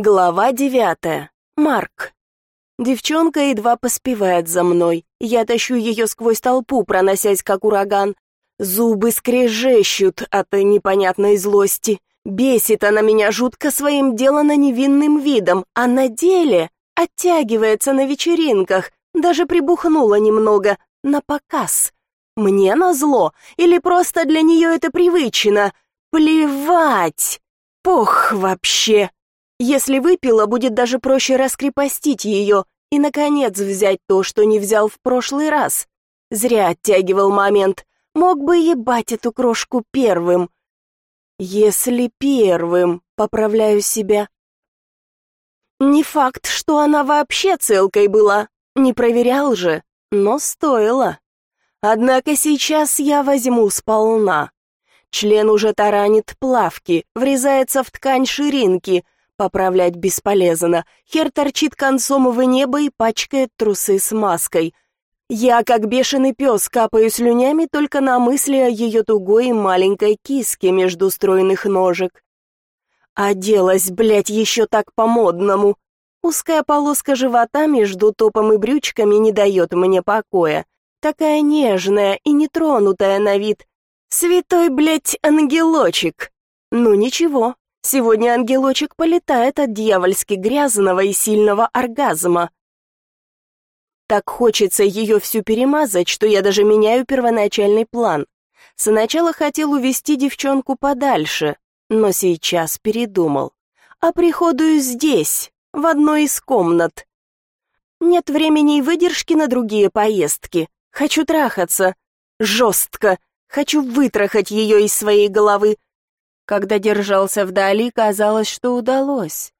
Глава девятая. Марк. Девчонка едва поспевает за мной. Я тащу ее сквозь толпу, проносясь как ураган. Зубы скрежещут от непонятной злости. Бесит она меня жутко своим делано невинным видом, а на деле оттягивается на вечеринках, даже прибухнула немного, на показ. Мне назло или просто для нее это привычно? Плевать! Пох вообще! Если выпила, будет даже проще раскрепостить ее и, наконец, взять то, что не взял в прошлый раз. Зря оттягивал момент. Мог бы ебать эту крошку первым. Если первым, поправляю себя. Не факт, что она вообще целкой была. Не проверял же, но стоило. Однако сейчас я возьму сполна. Член уже таранит плавки, врезается в ткань ширинки — Поправлять бесполезно. Хер торчит концом в небо и пачкает трусы с маской. Я, как бешеный пес, капаю слюнями только на мысли о ее тугой маленькой киске между стройных ножек. Оделась, блядь, еще так по-модному. Узкая полоска живота между топом и брючками не дает мне покоя. Такая нежная и нетронутая на вид. Святой, блядь, ангелочек. Ну ничего, Сегодня ангелочек полетает от дьявольски грязного и сильного оргазма. Так хочется ее всю перемазать, что я даже меняю первоначальный план. Сначала хотел увести девчонку подальше, но сейчас передумал. А приходую здесь, в одной из комнат. Нет времени и выдержки на другие поездки. Хочу трахаться. Жестко. Хочу вытрахать ее из своей головы, когда держался вдали, казалось, что удалось.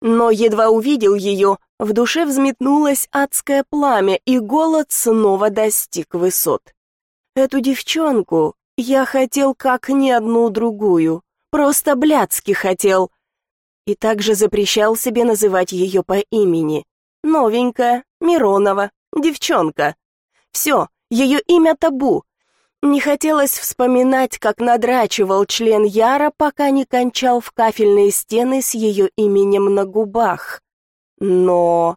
Но едва увидел ее, в душе взметнулось адское пламя, и голод снова достиг высот. Эту девчонку я хотел как ни одну другую, просто блядски хотел. И также запрещал себе называть ее по имени. Новенькая, Миронова, девчонка. Все, ее имя табу, не хотелось вспоминать, как надрачивал член Яра, пока не кончал в кафельные стены с ее именем на губах. Но...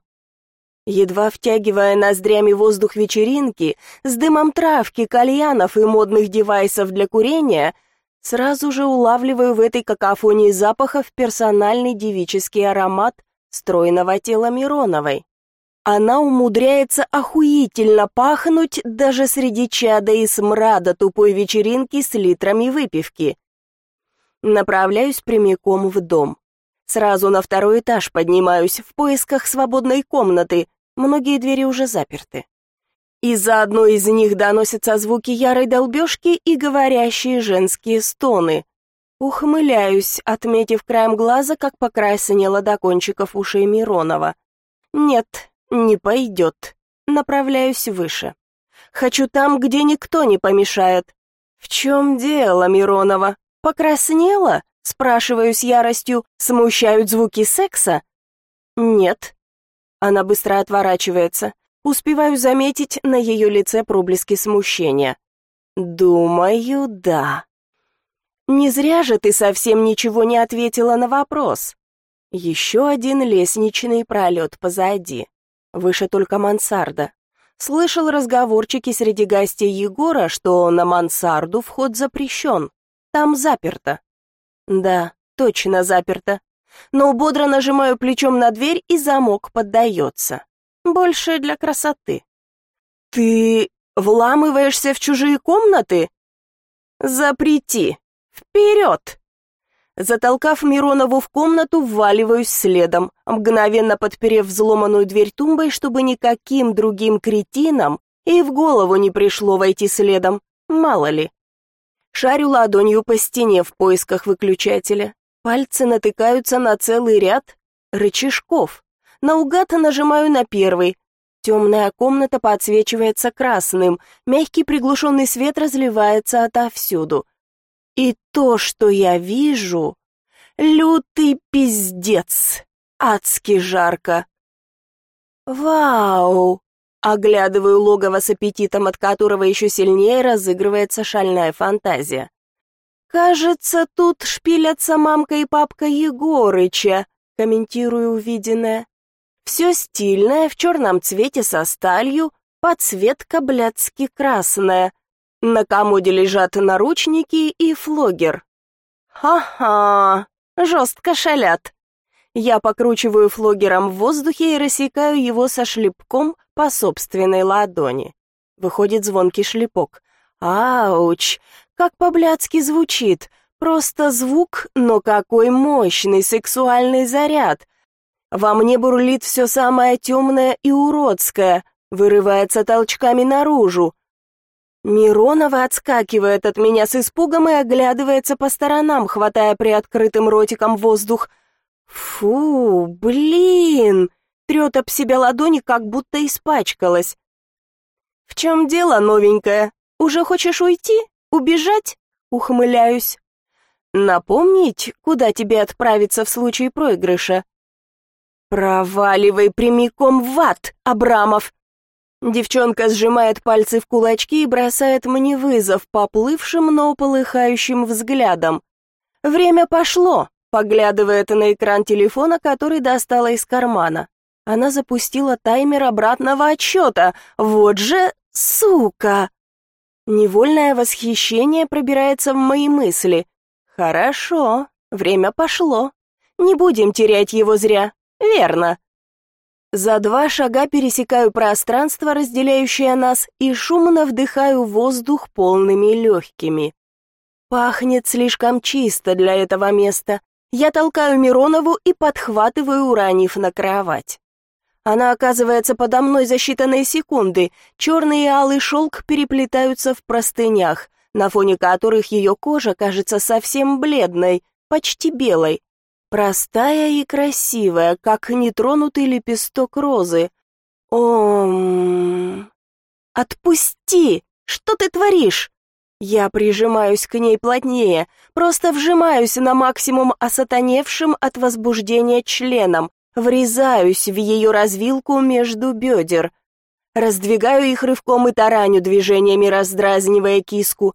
Едва втягивая ноздрями воздух вечеринки, с дымом травки, кальянов и модных девайсов для курения, сразу же улавливаю в этой какофонии запахов персональный девический аромат стройного тела Мироновой. Она умудряется охуительно пахнуть даже среди чада и смрада тупой вечеринки с литрами выпивки. Направляюсь прямиком в дом. Сразу на второй этаж поднимаюсь в поисках свободной комнаты. Многие двери уже заперты. Из-за одной из них доносятся звуки ярой долбежки и говорящие женские стоны. Ухмыляюсь, отметив краем глаза, как покраснело до кончиков ушей Миронова. Нет, не пойдет. Направляюсь выше. Хочу там, где никто не помешает. В чем дело, Миронова? Покраснела? Спрашиваю с яростью. Смущают звуки секса? Нет. Она быстро отворачивается. Успеваю заметить на ее лице проблески смущения. Думаю, да. Не зря же ты совсем ничего не ответила на вопрос. Еще один лестничный пролет позади. Выше только мансарда. Слышал разговорчики среди гостей Егора, что на мансарду вход запрещен. Там заперто. Да, точно заперто. Но бодро нажимаю плечом на дверь, и замок поддается. Больше для красоты. Ты вламываешься в чужие комнаты? Запрети. Вперед! Затолкав Миронову в комнату, вваливаюсь следом, мгновенно подперев взломанную дверь тумбой, чтобы никаким другим кретинам и в голову не пришло войти следом, мало ли. Шарю ладонью по стене в поисках выключателя. Пальцы натыкаются на целый ряд рычажков. Наугад нажимаю на первый. Темная комната подсвечивается красным, мягкий приглушенный свет разливается отовсюду — и то, что я вижу, лютый пиздец, адски жарко. Вау! Оглядываю логово с аппетитом, от которого еще сильнее разыгрывается шальная фантазия. Кажется, тут шпилятся мамка и папка Егорыча. комментирую увиденное. Все стильное, в черном цвете со сталью, подсветка блядски красная. На комоде лежат наручники и флогер. Ха-ха, жестко шалят. Я покручиваю флогером в воздухе и рассекаю его со шлепком по собственной ладони. Выходит звонкий шлепок. Ауч, как по-блядски звучит. Просто звук, но какой мощный сексуальный заряд. Во мне бурлит все самое темное и уродское, вырывается толчками наружу. Миронова отскакивает от меня с испугом и оглядывается по сторонам, хватая приоткрытым ротиком воздух. Фу, блин! Трет об себя ладони, как будто испачкалась. «В чем дело, новенькая? Уже хочешь уйти? Убежать?» Ухмыляюсь. «Напомнить, куда тебе отправиться в случае проигрыша?» «Проваливай прямиком в ад, Абрамов!» Девчонка сжимает пальцы в кулачки и бросает мне вызов поплывшим, но полыхающим взглядом. «Время пошло!» — поглядывает на экран телефона, который достала из кармана. Она запустила таймер обратного отсчета. Вот же сука! Невольное восхищение пробирается в мои мысли. Хорошо, время пошло. Не будем терять его зря. Верно. За два шага пересекаю пространство, разделяющее нас, и шумно вдыхаю воздух полными легкими. Пахнет слишком чисто для этого места. Я толкаю Миронову и подхватываю, уранив на кровать. Она оказывается подо мной за считанные секунды. Черный и алый шелк переплетаются в простынях, на фоне которых ее кожа кажется совсем бледной, почти белой. Простая и красивая, как нетронутый лепесток розы. Ом... Отпусти! Что ты творишь? Я прижимаюсь к ней плотнее, просто вжимаюсь на максимум осатаневшим от возбуждения членом, врезаюсь в ее развилку между бедер. Раздвигаю их рывком и тараню движениями, раздразнивая киску.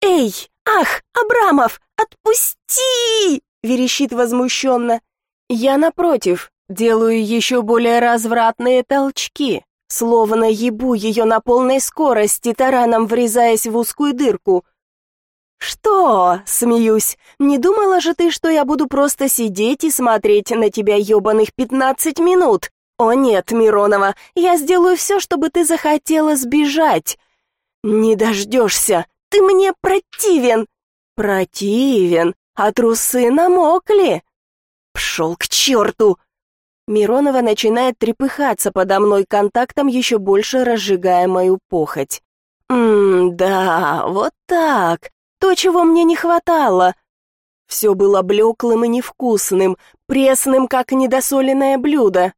«Эй, ах, Абрамов, отпусти!» Верещит возмущенно. Я, напротив, делаю еще более развратные толчки, словно ебу ее на полной скорости, тараном врезаясь в узкую дырку. «Что?» — смеюсь. «Не думала же ты, что я буду просто сидеть и смотреть на тебя ебаных пятнадцать минут? О нет, Миронова, я сделаю все, чтобы ты захотела сбежать». «Не дождешься, ты мне противен!» «Противен? А трусы намокли. Пшел к черту! Миронова начинает трепыхаться подо мной контактом, еще больше разжигая мою похоть. Ммм, да, вот так. То, чего мне не хватало. Все было блеклым и невкусным, пресным, как недосоленное блюдо.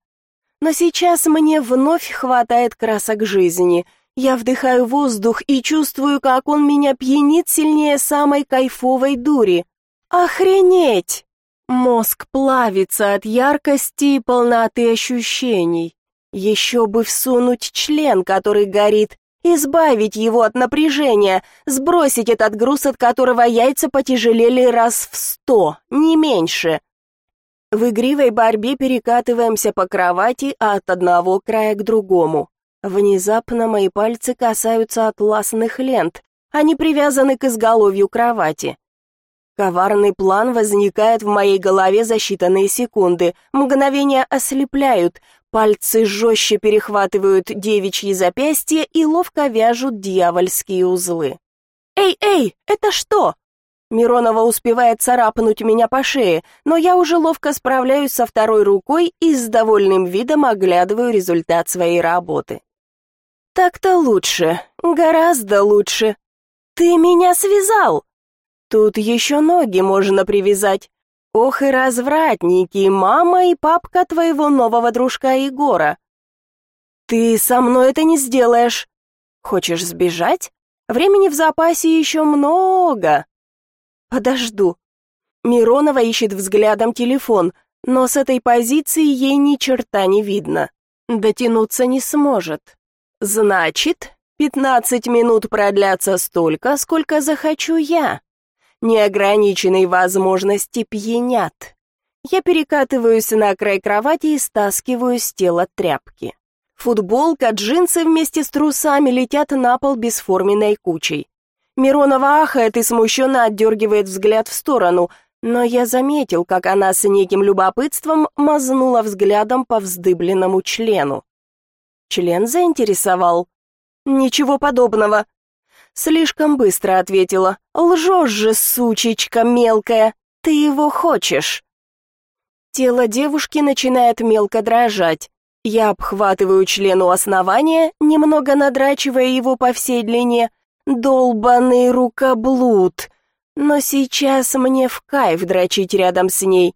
Но сейчас мне вновь хватает красок жизни. Я вдыхаю воздух и чувствую, как он меня пьянит сильнее самой кайфовой дури. Охренеть! Мозг плавится от яркости и полноты ощущений. Еще бы всунуть член, который горит, избавить его от напряжения, сбросить этот груз, от которого яйца потяжелели раз в сто, не меньше. В игривой борьбе перекатываемся по кровати от одного края к другому. Внезапно мои пальцы касаются атласных лент. Они привязаны к изголовью кровати. Коварный план возникает в моей голове за считанные секунды. Мгновения ослепляют, пальцы жестче перехватывают девичьи запястья и ловко вяжут дьявольские узлы. «Эй, эй, это что?» Миронова успевает царапнуть меня по шее, но я уже ловко справляюсь со второй рукой и с довольным видом оглядываю результат своей работы. «Так-то лучше, гораздо лучше. Ты меня связал!» Тут еще ноги можно привязать. Ох и развратники, мама и папка твоего нового дружка Егора. Ты со мной это не сделаешь. Хочешь сбежать? Времени в запасе еще много. Подожду. Миронова ищет взглядом телефон, но с этой позиции ей ни черта не видно. Дотянуться не сможет. Значит, пятнадцать минут продлятся столько, сколько захочу я неограниченной возможности пьянят. Я перекатываюсь на край кровати и стаскиваю с тела тряпки. Футболка, джинсы вместе с трусами летят на пол бесформенной кучей. Миронова ахает и смущенно отдергивает взгляд в сторону, но я заметил, как она с неким любопытством мазнула взглядом по вздыбленному члену. Член заинтересовал. «Ничего подобного». Слишком быстро ответила. «Лжешь же, сучечка мелкая, ты его хочешь». Тело девушки начинает мелко дрожать. Я обхватываю член у основания, немного надрачивая его по всей длине. Долбаный рукоблуд. Но сейчас мне в кайф дрочить рядом с ней,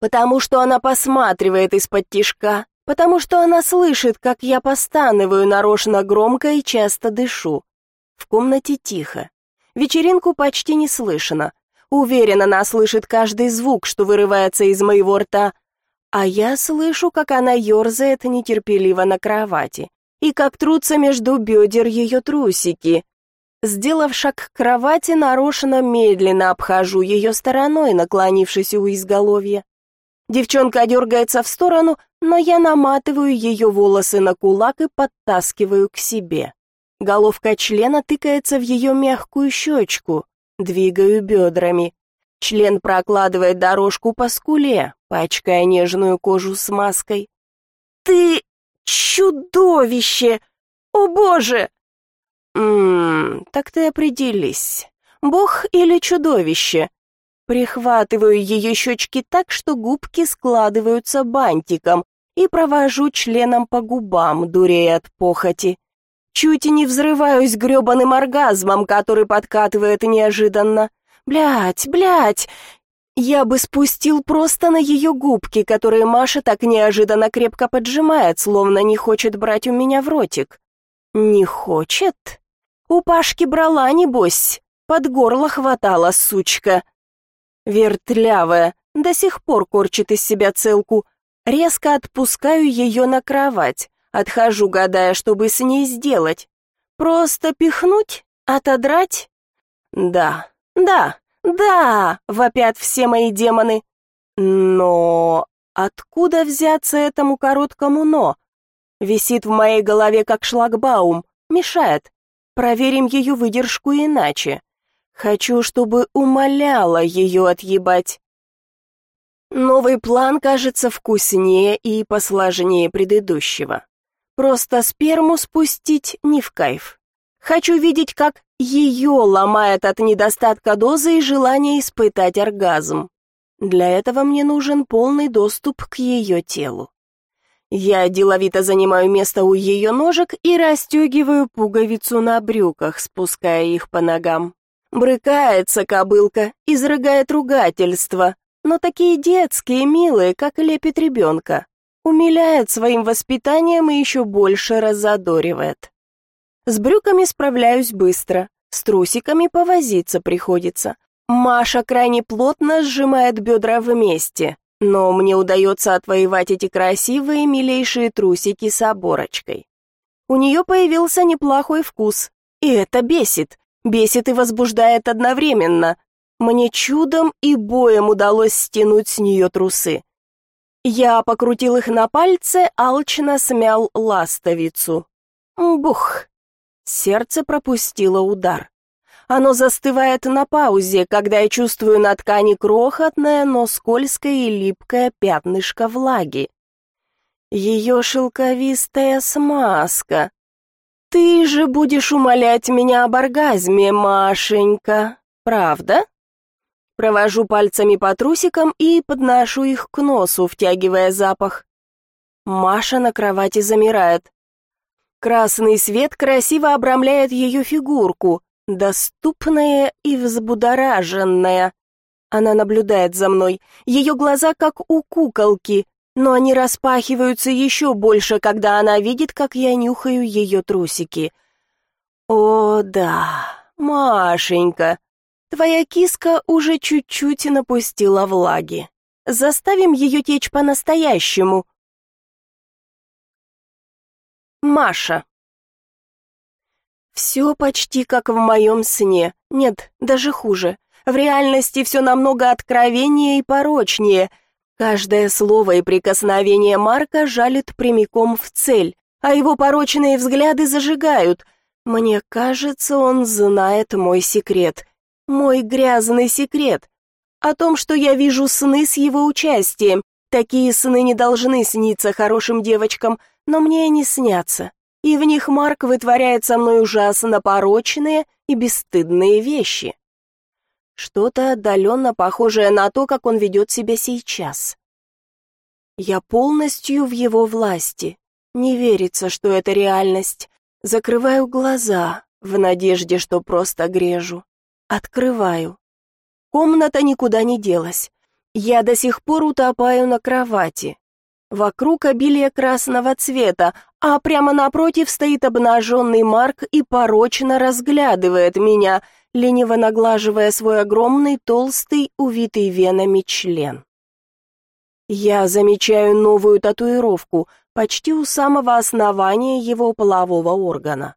потому что она посматривает из-под тишка, потому что она слышит, как я постанываю нарочно громко и часто дышу. В комнате тихо. Вечеринку почти не слышно. Уверена, она слышит каждый звук, что вырывается из моего рта, а я слышу, как она ерзает нетерпеливо на кровати и как трутся между бедер ее трусики. Сделав шаг к кровати, нарочно медленно обхожу ее стороной, наклонившись у изголовья. Девчонка дергается в сторону, но я наматываю ее волосы на кулак и подтаскиваю к себе. Головка члена тыкается в ее мягкую щечку. Двигаю бедрами. Член прокладывает дорожку по скуле, пачкая нежную кожу смазкой. «Ты чудовище! О боже!» «Ммм, так ты определись, бог или чудовище?» Прихватываю ее щечки так, что губки складываются бантиком, и провожу членом по губам, дурея от похоти. Чуть и не взрываюсь грёбаным оргазмом, который подкатывает неожиданно. Блять, блять! Я бы спустил просто на ее губки, которые Маша так неожиданно крепко поджимает, словно не хочет брать у меня в ротик. Не хочет? У Пашки брала, небось. Под горло хватала, сучка. Вертлявая, до сих пор корчит из себя целку. Резко отпускаю ее на кровать. Отхожу, гадая, чтобы с ней сделать. Просто пихнуть? Отодрать? Да, да, да, вопят все мои демоны. Но откуда взяться этому короткому «но»? Висит в моей голове как шлагбаум, мешает. Проверим ее выдержку иначе. Хочу, чтобы умоляла ее отъебать. Новый план кажется вкуснее и посложнее предыдущего. Просто сперму спустить не в кайф. Хочу видеть, как ее ломает от недостатка дозы и желания испытать оргазм. Для этого мне нужен полный доступ к ее телу. Я деловито занимаю место у ее ножек и расстегиваю пуговицу на брюках, спуская их по ногам. Брыкается кобылка, изрыгает ругательства, но такие детские, милые, как лепит ребенка умиляет своим воспитанием и еще больше разодоривает. С брюками справляюсь быстро, с трусиками повозиться приходится. Маша крайне плотно сжимает бедра вместе, но мне удается отвоевать эти красивые, милейшие трусики с оборочкой. У нее появился неплохой вкус, и это бесит, бесит и возбуждает одновременно. Мне чудом и боем удалось стянуть с нее трусы. Я покрутил их на пальце, алчно смял ластовицу. Бух! Сердце пропустило удар. Оно застывает на паузе, когда я чувствую на ткани крохотное, но скользкое и липкое пятнышко влаги. Ее шелковистая смазка. Ты же будешь умолять меня об оргазме, Машенька, правда? Провожу пальцами по трусикам и подношу их к носу, втягивая запах. Маша на кровати замирает. Красный свет красиво обрамляет ее фигурку, доступная и взбудораженная. Она наблюдает за мной. Ее глаза как у куколки, но они распахиваются еще больше, когда она видит, как я нюхаю ее трусики. О, да, Машенька, Твоя киска уже чуть-чуть напустила влаги. Заставим ее течь по-настоящему. Маша. Все почти как в моем сне. Нет, даже хуже. В реальности все намного откровеннее и порочнее. Каждое слово и прикосновение Марка жалит прямиком в цель, а его порочные взгляды зажигают. Мне кажется, он знает мой секрет. Мой грязный секрет. О том, что я вижу сны с его участием. Такие сны не должны сниться хорошим девочкам, но мне они снятся. И в них Марк вытворяет со мной ужасно порочные и бесстыдные вещи. Что-то отдаленно похожее на то, как он ведет себя сейчас. Я полностью в его власти. Не верится, что это реальность. Закрываю глаза в надежде, что просто грежу. Открываю. Комната никуда не делась. Я до сих пор утопаю на кровати. Вокруг обилие красного цвета, а прямо напротив стоит обнаженный Марк и порочно разглядывает меня, лениво наглаживая свой огромный, толстый, увитый венами член. Я замечаю новую татуировку, почти у самого основания его полового органа.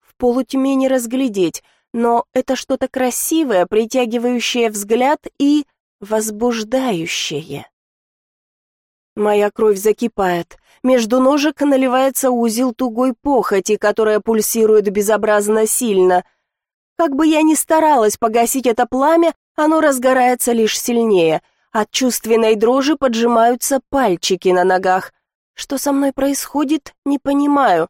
В полутьме не разглядеть, но это что-то красивое, притягивающее взгляд и возбуждающее. Моя кровь закипает. Между ножек наливается узел тугой похоти, которая пульсирует безобразно сильно. Как бы я ни старалась погасить это пламя, оно разгорается лишь сильнее. От чувственной дрожи поджимаются пальчики на ногах. Что со мной происходит, не понимаю.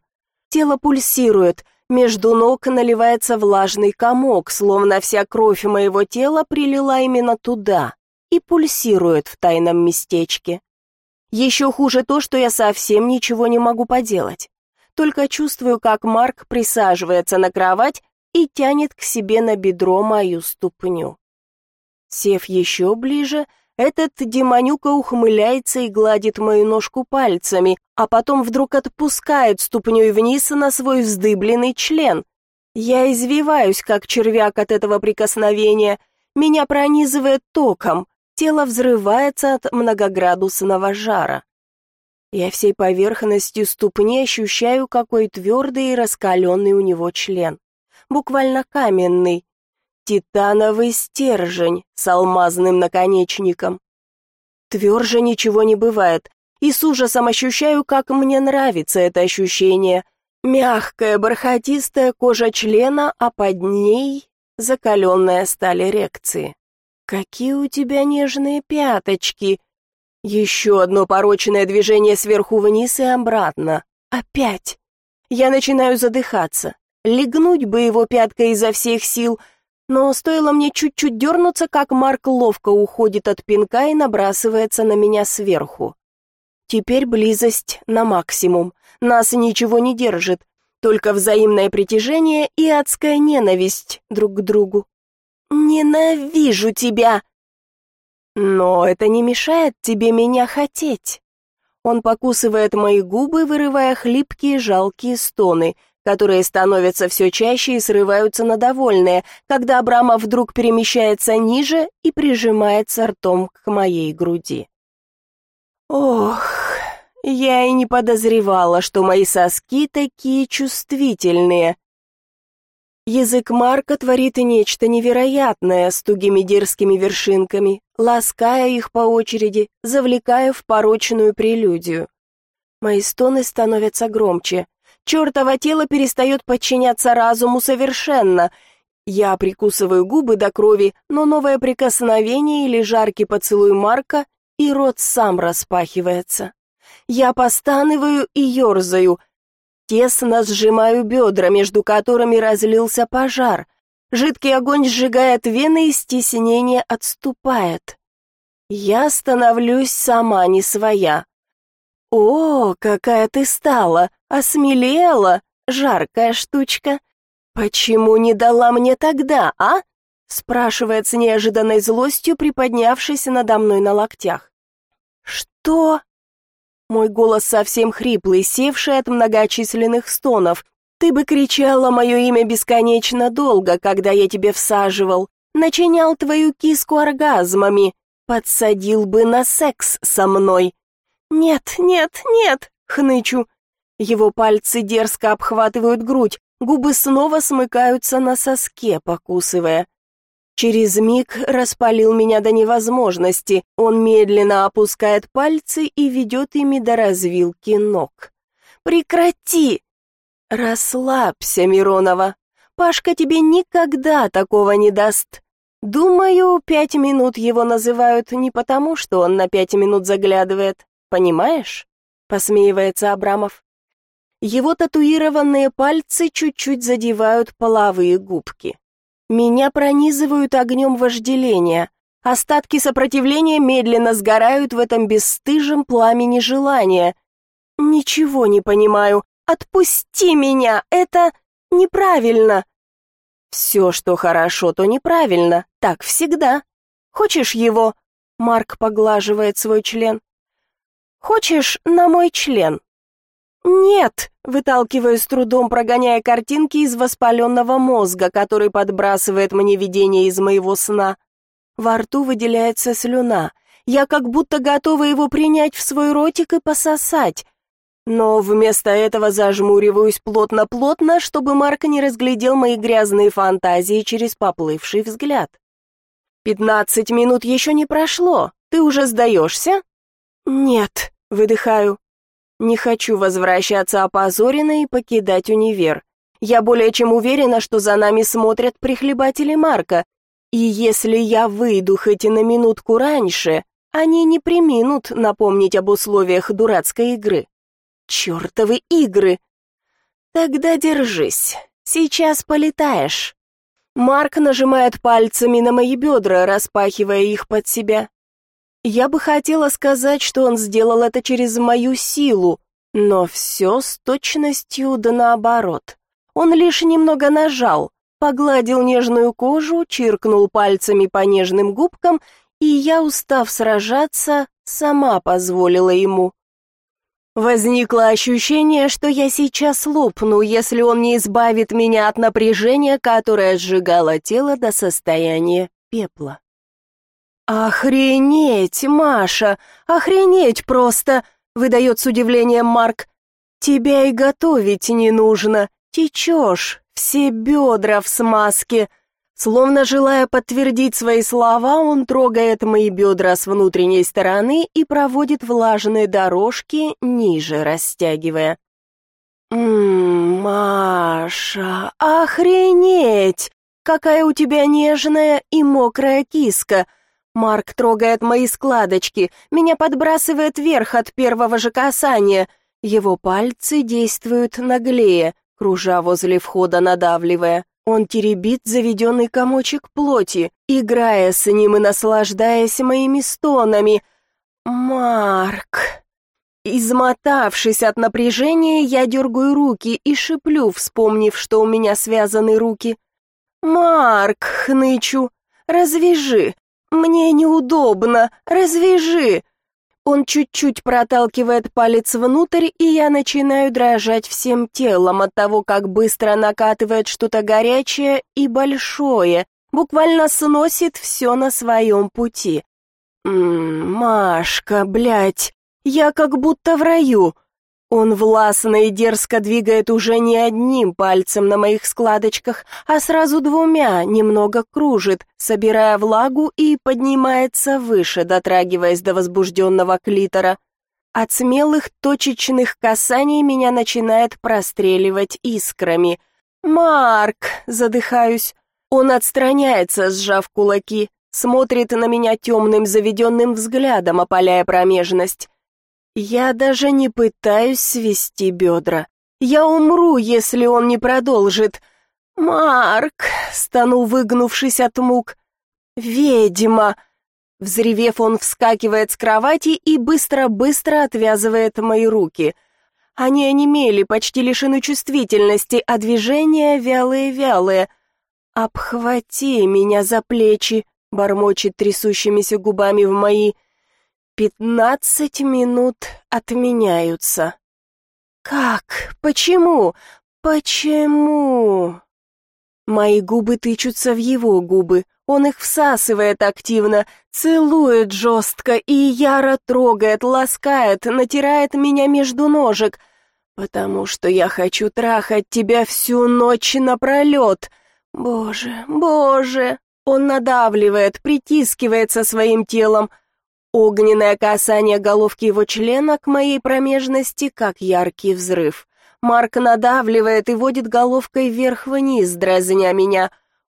Тело пульсирует, между ног наливается влажный комок, словно вся кровь моего тела прилила именно туда и пульсирует в тайном местечке. Еще хуже то, что я совсем ничего не могу поделать. Только чувствую, как Марк присаживается на кровать и тянет к себе на бедро мою ступню. Сев еще ближе, этот демонюка ухмыляется и гладит мою ножку пальцами, а потом вдруг отпускает ступней вниз на свой вздыбленный член. Я извиваюсь, как червяк от этого прикосновения, меня пронизывает током, тело взрывается от многоградусного жара. Я всей поверхностью ступни ощущаю, какой твердый и раскаленный у него член. Буквально каменный. Титановый стержень с алмазным наконечником. Тверже ничего не бывает, и с ужасом ощущаю, как мне нравится это ощущение. Мягкая, бархатистая кожа члена, а под ней закаленная сталь эрекции. «Какие у тебя нежные пяточки!» Еще одно порочное движение сверху вниз и обратно. Опять. Я начинаю задыхаться. Легнуть бы его пяткой изо всех сил, но стоило мне чуть-чуть дернуться, как Марк ловко уходит от пинка и набрасывается на меня сверху. Теперь близость на максимум. Нас ничего не держит, только взаимное притяжение и адская ненависть друг к другу. «Ненавижу тебя!» «Но это не мешает тебе меня хотеть». Он покусывает мои губы, вырывая хлипкие жалкие стоны, которые становятся все чаще и срываются на довольные, когда Абрамов вдруг перемещается ниже и прижимается ртом к моей груди. Ох, я и не подозревала, что мои соски такие чувствительные. Язык Марка творит нечто невероятное с тугими дерзкими вершинками, лаская их по очереди, завлекая в порочную прелюдию. Мои стоны становятся громче. Чёртово тело перестает подчиняться разуму совершенно. Я прикусываю губы до крови, но новое прикосновение или жаркий поцелуй Марка, и рот сам распахивается. Я постанываю и ёрзаю — Тесно сжимаю бедра, между которыми разлился пожар. Жидкий огонь сжигает вены, и стеснение отступает. Я становлюсь сама не своя. «О, какая ты стала! Осмелела! Жаркая штучка! Почему не дала мне тогда, а?» спрашивает с неожиданной злостью, приподнявшись надо мной на локтях. «Что?» Мой голос совсем хриплый, севший от многочисленных стонов. Ты бы кричала мое имя бесконечно долго, когда я тебе всаживал, начинял твою киску оргазмами, подсадил бы на секс со мной. Нет, нет, нет, хнычу. Его пальцы дерзко обхватывают грудь, губы снова смыкаются на соске, покусывая. Через миг распалил меня до невозможности. Он медленно опускает пальцы и ведет ими до развилки ног. «Прекрати!» «Расслабься, Миронова. Пашка тебе никогда такого не даст. Думаю, пять минут его называют не потому, что он на пять минут заглядывает. Понимаешь?» Посмеивается Абрамов. Его татуированные пальцы чуть-чуть задевают половые губки. Меня пронизывают огнем вожделения. Остатки сопротивления медленно сгорают в этом бесстыжем пламени желания. Ничего не понимаю. Отпусти меня, это неправильно. Все, что хорошо, то неправильно. Так всегда. Хочешь его? Марк поглаживает свой член. Хочешь на мой член? «Нет!» — выталкиваю с трудом, прогоняя картинки из воспаленного мозга, который подбрасывает мне видение из моего сна. Во рту выделяется слюна. Я как будто готова его принять в свой ротик и пососать. Но вместо этого зажмуриваюсь плотно-плотно, чтобы Марк не разглядел мои грязные фантазии через поплывший взгляд. «Пятнадцать минут еще не прошло. Ты уже сдаешься?» «Нет», — выдыхаю. Не хочу возвращаться опозоренной и покидать универ. Я более чем уверена, что за нами смотрят прихлебатели Марка, и если я выйду хоть и на минутку раньше, они не приминут напомнить об условиях дурацкой игры. Чёртовы игры! Тогда держись, сейчас полетаешь. Марк нажимает пальцами на мои бедра, распахивая их под себя. Я бы хотела сказать, что он сделал это через мою силу, но все с точностью да наоборот. Он лишь немного нажал, погладил нежную кожу, чиркнул пальцами по нежным губкам, и я, устав сражаться, сама позволила ему. Возникло ощущение, что я сейчас лопну, если он не избавит меня от напряжения, которое сжигало тело до состояния пепла. «Охренеть, Маша! Охренеть просто!» — выдает с удивлением Марк. «Тебя и готовить не нужно. Течешь, все бедра в смазке». Словно желая подтвердить свои слова, он трогает мои бедра с внутренней стороны и проводит влажные дорожки, ниже растягивая. «Ммм, Маша, охренеть! Какая у тебя нежная и мокрая киска!» Марк трогает мои складочки, меня подбрасывает вверх от первого же касания. Его пальцы действуют наглее, кружа возле входа надавливая. Он теребит заведенный комочек плоти, играя с ним и наслаждаясь моими стонами. «Марк!» Измотавшись от напряжения, я дергаю руки и шиплю, вспомнив, что у меня связаны руки. «Марк!» — хнычу. «Развяжи! «Мне неудобно, развяжи!» Он чуть-чуть проталкивает палец внутрь, и я начинаю дрожать всем телом от того, как быстро накатывает что-то горячее и большое, буквально сносит все на своем пути. «Ммм, Машка, блядь, я как будто в раю. Он властно и дерзко двигает уже не одним пальцем на моих складочках, а сразу двумя, немного кружит, собирая влагу и поднимается выше, дотрагиваясь до возбужденного клитора. От смелых точечных касаний меня начинает простреливать искрами. «Марк!» — задыхаюсь. Он отстраняется, сжав кулаки, смотрит на меня темным заведенным взглядом, опаляя промежность. Я даже не пытаюсь свести бедра. Я умру, если он не продолжит. «Марк!» — стану, выгнувшись от мук. «Ведьма!» Взревев, он вскакивает с кровати и быстро-быстро отвязывает мои руки. Они онемели, почти лишены чувствительности, а движения вялые-вялые. «Обхвати меня за плечи!» — бормочет трясущимися губами в мои. Пятнадцать минут отменяются. Как? Почему? Почему? Мои губы тычутся в его губы. Он их всасывает активно, целует жестко и яро трогает, ласкает, натирает меня между ножек, потому что я хочу трахать тебя всю ночь напролет. Боже, боже, Он надавливает, притискивается своим телом. Огненное касание головки его члена к моей промежности, как яркий взрыв. Марк надавливает и водит головкой вверх-вниз, дразня меня.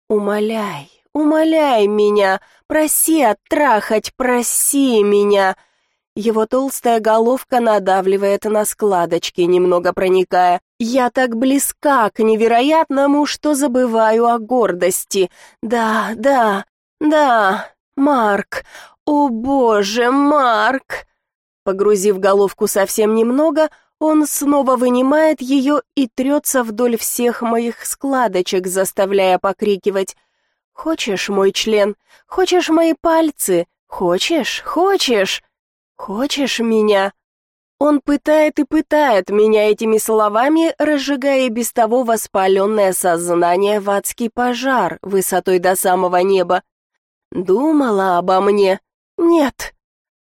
«Умоляй, умоляй меня, проси оттрахать, проси меня!» Его толстая головка надавливает на складочки, немного проникая. Я так близка к невероятному, что забываю о гордости. Да, да, да, Марк. О боже, Марк. Погрузив головку совсем немного, он снова вынимает ее и трется вдоль всех моих складочек, заставляя покрикивать. «Хочешь мой член? Хочешь мои пальцы? Хочешь? Хочешь?» «Хочешь меня?» Он пытает и пытает меня этими словами, разжигая без того воспаленное сознание в адский пожар высотой до самого неба. «Думала обо мне?» «Нет».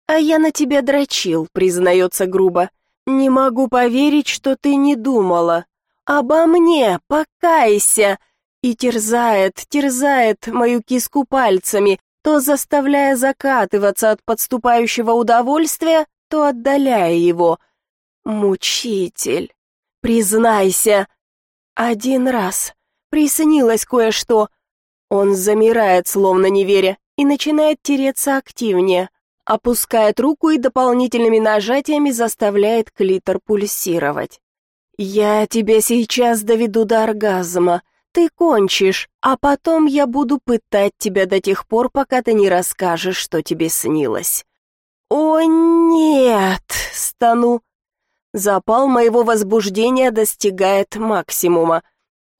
«А я на тебя дрочил», — признается грубо. «Не могу поверить, что ты не думала. Обо мне, покайся!» И терзает, терзает мою киску пальцами, то заставляя закатываться от подступающего удовольствия, то отдаляя его. Мучитель, признайся. Один раз приснилось кое-что. Он замирает, словно не веря, и начинает тереться активнее, опускает руку и дополнительными нажатиями заставляет клитор пульсировать. «Я тебя сейчас доведу до оргазма», ты кончишь, а потом я буду пытать тебя до тех пор, пока ты не расскажешь, что тебе снилось». «О, нет!» — стану. Запал моего возбуждения достигает максимума.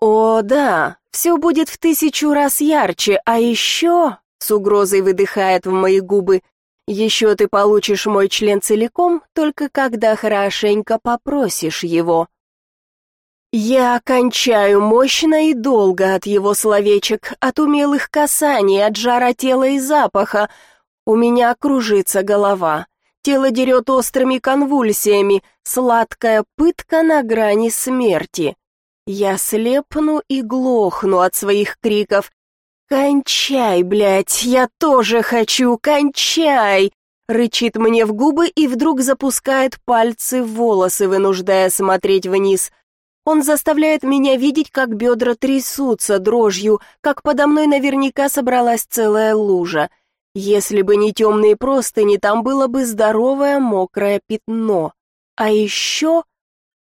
«О, да, все будет в тысячу раз ярче, а еще...» — с угрозой выдыхает в мои губы. «Еще ты получишь мой член целиком, только когда хорошенько попросишь его». Я кончаю мощно и долго от его словечек, от умелых касаний, от жара тела и запаха. У меня кружится голова. Тело дерет острыми конвульсиями, сладкая пытка на грани смерти. Я слепну и глохну от своих криков. «Кончай, блядь, я тоже хочу, кончай!» Рычит мне в губы и вдруг запускает пальцы в волосы, вынуждая смотреть вниз. Он заставляет меня видеть, как бедра трясутся дрожью, как подо мной наверняка собралась целая лужа. Если бы не темные простыни, там было бы здоровое мокрое пятно. А еще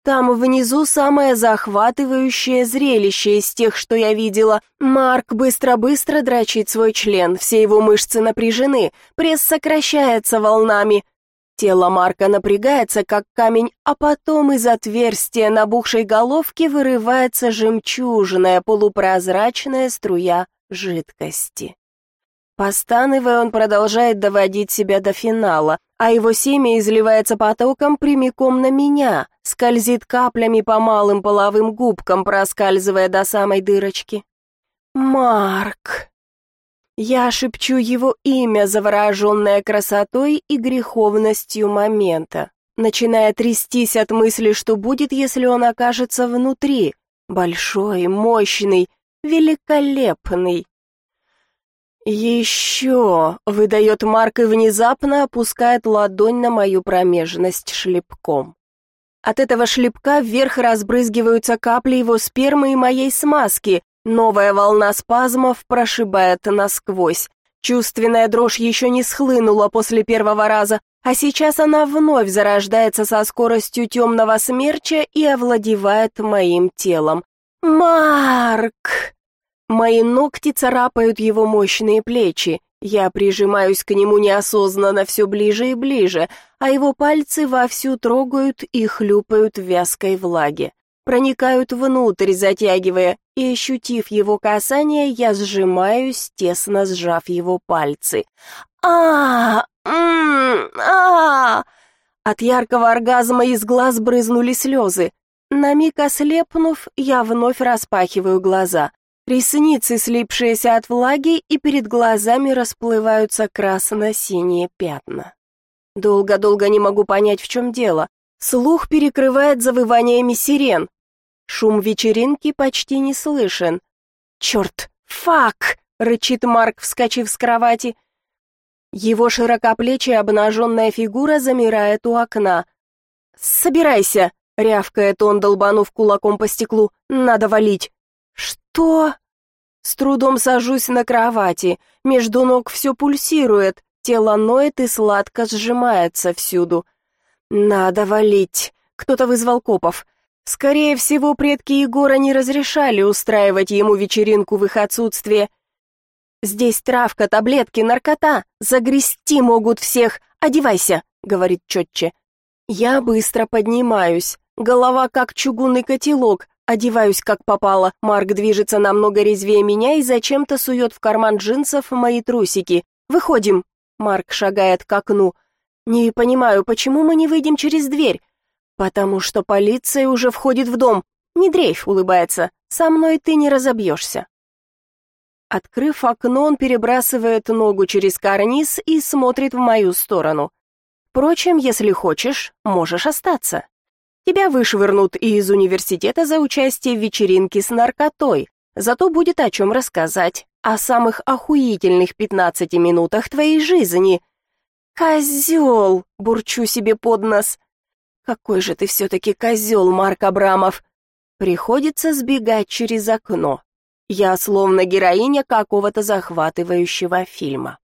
там внизу самое захватывающее зрелище из тех, что я видела. Марк быстро-быстро дрочит свой член, все его мышцы напряжены, пресс сокращается волнами. Тело Марка напрягается, как камень, а потом из отверстия набухшей головки вырывается жемчужная полупрозрачная струя жидкости. Постанывая, он продолжает доводить себя до финала, а его семя изливается потоком прямиком на меня, скользит каплями по малым половым губкам, проскальзывая до самой дырочки. «Марк!» Я шепчу его имя, завороженное красотой и греховностью момента, начиная трястись от мысли, что будет, если он окажется внутри, большой, мощный, великолепный. «Еще!» — выдает Марк и внезапно опускает ладонь на мою промежность шлепком. От этого шлепка вверх разбрызгиваются капли его спермы и моей смазки, Новая волна спазмов прошибает насквозь. Чувственная дрожь еще не схлынула после первого раза, а сейчас она вновь зарождается со скоростью темного смерча и овладевает моим телом. «Марк!» Мои ногти царапают его мощные плечи. Я прижимаюсь к нему неосознанно все ближе и ближе, а его пальцы вовсю трогают и хлюпают в вязкой влаге проникают внутрь, затягивая, и, ощутив его касание, я сжимаюсь, тесно сжав его пальцы. а а а От яркого оргазма из глаз брызнули слезы. На миг ослепнув, я вновь распахиваю глаза. Ресницы, слипшиеся от влаги, и перед глазами расплываются красно-синие пятна. Долго-долго не могу понять, в чем дело. Слух перекрывает завываниями сирен. Шум вечеринки почти не слышен. Черт, фак! — рычит Марк, вскочив с кровати. Его широкоплечья обнаженная фигура замирает у окна. «Собирайся!» — рявкает он, долбанув кулаком по стеклу. «Надо валить!» «Что?» С трудом сажусь на кровати. Между ног все пульсирует. Тело ноет и сладко сжимается всюду. «Надо валить!» Кто-то вызвал копов. Скорее всего, предки Егора не разрешали устраивать ему вечеринку в их отсутствие. «Здесь травка, таблетки, наркота. Загрести могут всех. Одевайся», — говорит четче. Я быстро поднимаюсь. Голова как чугунный котелок. Одеваюсь как попало. Марк движется намного резвее меня и зачем-то сует в карман джинсов мои трусики. «Выходим». Марк шагает к окну. «Не понимаю, почему мы не выйдем через дверь? «Потому что полиция уже входит в дом. Не дрейф», — улыбается. «Со мной ты не разобьешься». Открыв окно, он перебрасывает ногу через карниз и смотрит в мою сторону. «Впрочем, если хочешь, можешь остаться. Тебя вышвырнут из университета за участие в вечеринке с наркотой, зато будет о чем рассказать, о самых охуительных пятнадцати минутах твоей жизни». «Козел!» — бурчу себе под нос. Какой же ты все-таки козел, Марк Абрамов. Приходится сбегать через окно. Я словно героиня какого-то захватывающего фильма.